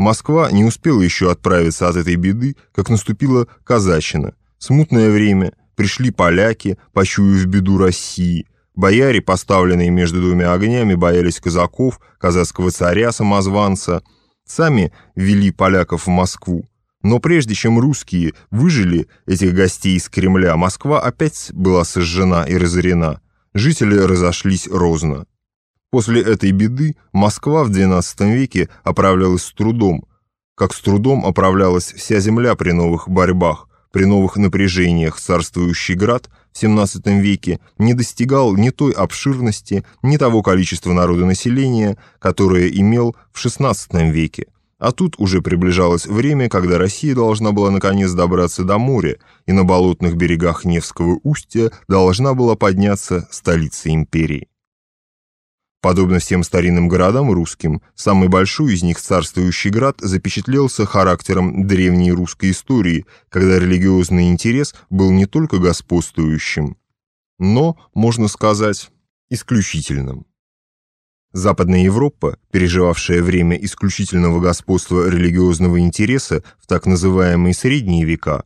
Москва не успела еще отправиться от этой беды, как наступила казачина. Смутное время, пришли поляки, почуяв беду России. Бояре, поставленные между двумя огнями, боялись казаков, казацкого царя-самозванца. Сами вели поляков в Москву. Но прежде чем русские выжили этих гостей из Кремля, Москва опять была сожжена и разорена. Жители разошлись розно. После этой беды Москва в XII веке оправлялась с трудом, как с трудом оправлялась вся земля при новых борьбах, при новых напряжениях царствующий град в XVII веке не достигал ни той обширности, ни того количества народонаселения, которое имел в XVI веке. А тут уже приближалось время, когда Россия должна была наконец добраться до моря, и на болотных берегах Невского устья должна была подняться столица империи. Подобно всем старинным городам русским, самый большой из них, царствующий град, запечатлелся характером древней русской истории, когда религиозный интерес был не только господствующим, но, можно сказать, исключительным. Западная Европа, переживавшая время исключительного господства религиозного интереса в так называемые средние века,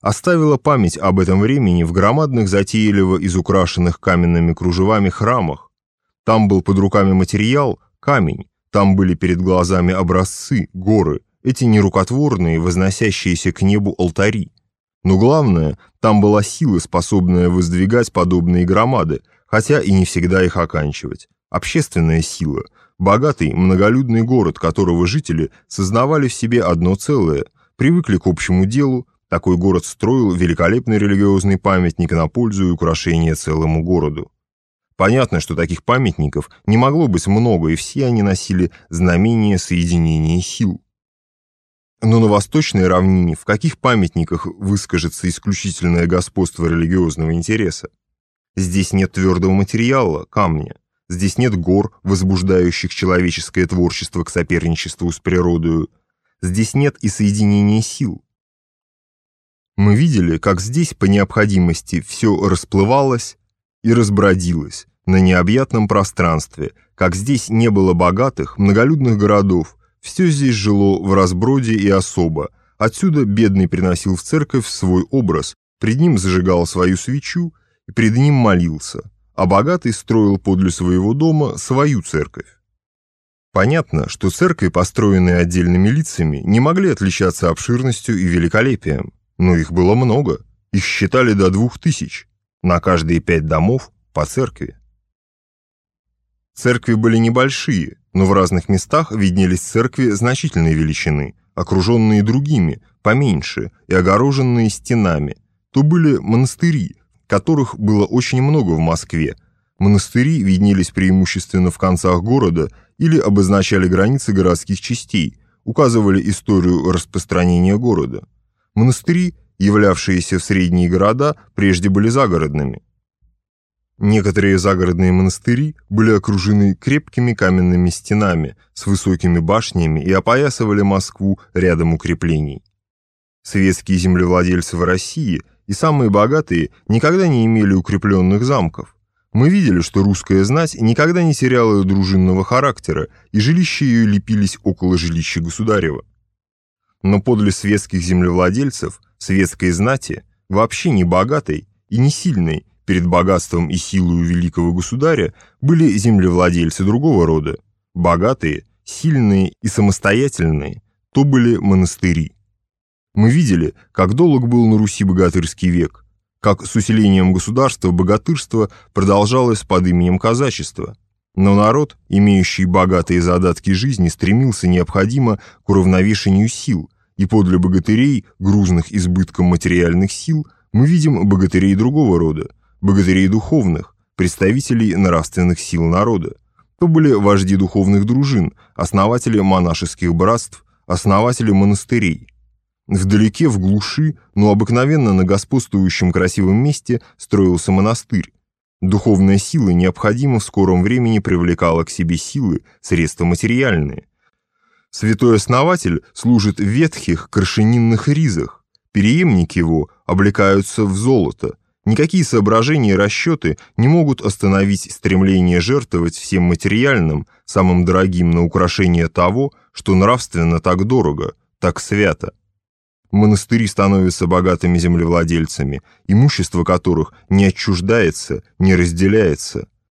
оставила память об этом времени в громадных затейливо изукрашенных каменными кружевами храмах, там был под руками материал, камень, там были перед глазами образцы, горы, эти нерукотворные, возносящиеся к небу алтари. Но главное, там была сила, способная воздвигать подобные громады, хотя и не всегда их оканчивать. Общественная сила, богатый, многолюдный город, которого жители сознавали в себе одно целое, привыкли к общему делу, такой город строил великолепный религиозный памятник на пользу и украшение целому городу. Понятно, что таких памятников не могло быть много, и все они носили знамение соединения сил. Но на восточной равнине в каких памятниках выскажется исключительное господство религиозного интереса? Здесь нет твердого материала, камня. Здесь нет гор, возбуждающих человеческое творчество к соперничеству с природою. Здесь нет и соединения сил. Мы видели, как здесь по необходимости все расплывалось и разбродилось, на необъятном пространстве, как здесь не было богатых, многолюдных городов, все здесь жило в разброде и особо. Отсюда бедный приносил в церковь свой образ, пред ним зажигал свою свечу и пред ним молился, а богатый строил подле своего дома свою церковь. Понятно, что церкви, построенные отдельными лицами, не могли отличаться обширностью и великолепием, но их было много, их считали до двух тысяч, на каждые пять домов по церкви. Церкви были небольшие, но в разных местах виднелись церкви значительной величины, окруженные другими, поменьше и огороженные стенами. То были монастыри, которых было очень много в Москве. Монастыри виднелись преимущественно в концах города или обозначали границы городских частей, указывали историю распространения города. Монастыри, являвшиеся в средние города, прежде были загородными. Некоторые загородные монастыри были окружены крепкими каменными стенами с высокими башнями и опоясывали Москву рядом укреплений. Светские землевладельцы в России и самые богатые никогда не имели укрепленных замков. Мы видели, что русская знать никогда не теряла дружинного характера, и жилища ее лепились около жилища государева. Но подле светских землевладельцев, светской знати, вообще не богатой и не сильной, Перед богатством и силой великого государя были землевладельцы другого рода. Богатые, сильные и самостоятельные, то были монастыри. Мы видели, как долг был на Руси богатырский век, как с усилением государства богатырство продолжалось под именем казачества. Но народ, имеющий богатые задатки жизни, стремился необходимо к уравновешению сил, и подле богатырей, грузных избытком материальных сил, мы видим богатырей другого рода, богатырей духовных, представителей нравственных сил народа. То были вожди духовных дружин, основатели монашеских братств, основатели монастырей. Вдалеке, в глуши, но обыкновенно на господствующем красивом месте строился монастырь. Духовная сила необходимо в скором времени привлекала к себе силы, средства материальные. Святой основатель служит в ветхих крашенинных ризах, переемники его облекаются в золото, Никакие соображения и расчеты не могут остановить стремление жертвовать всем материальным, самым дорогим на украшение того, что нравственно так дорого, так свято. Монастыри становятся богатыми землевладельцами, имущество которых не отчуждается, не разделяется,